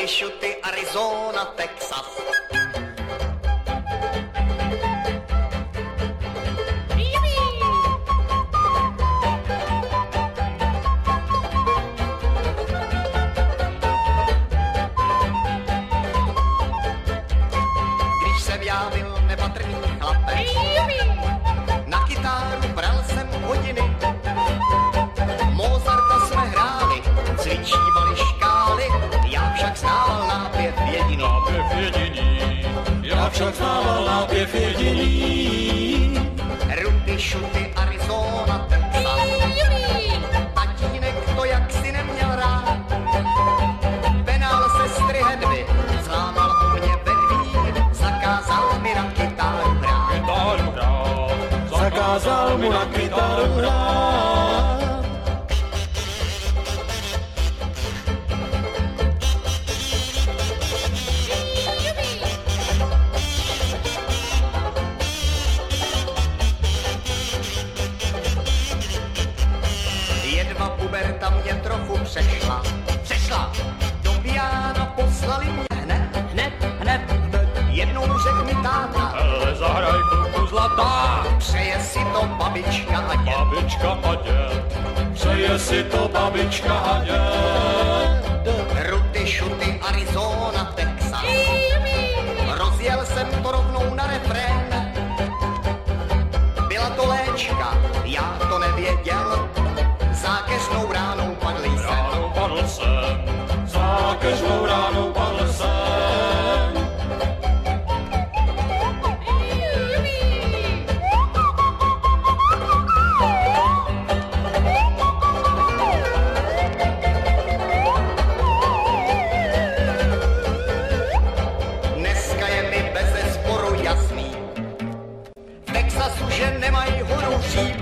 Ruty, šuty, Arizona, Texas. Znával nápěv jediný. Ruty, šuty, Arizona. Tatínek to jaksi neměl rád. Penál sestry Hedvy zlámal u mě vedví, zakázal mi na kytáru hrát. Kytaru hrát, zakázal mu na kytaru hrát. Zlatá, přeje si to babička a děd. babička a děd. Přeje si to babička a děd. Ruty, šuty, Arizona, Texas. Texasu, že nemají horu říp.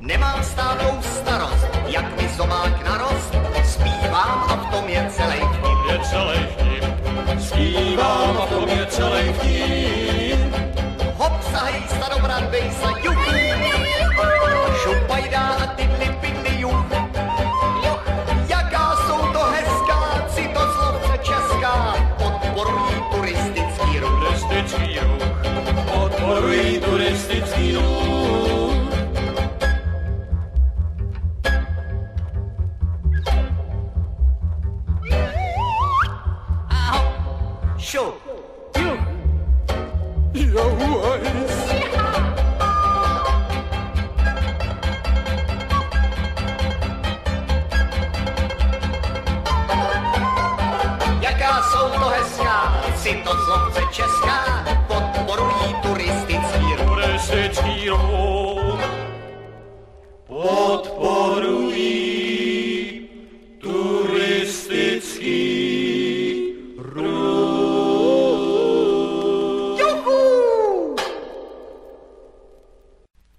Nemám státou starost, jak mi zomák narost. Zpívám a v tom je celý vtip. Je celý vtip, zpívám a v tom je celý vtip. Hop, sahej, starobrat, bejsa, juhu. Šupajdá a tydli, šup, juch. Jaká jsou to hezká, citoslovce česká, pod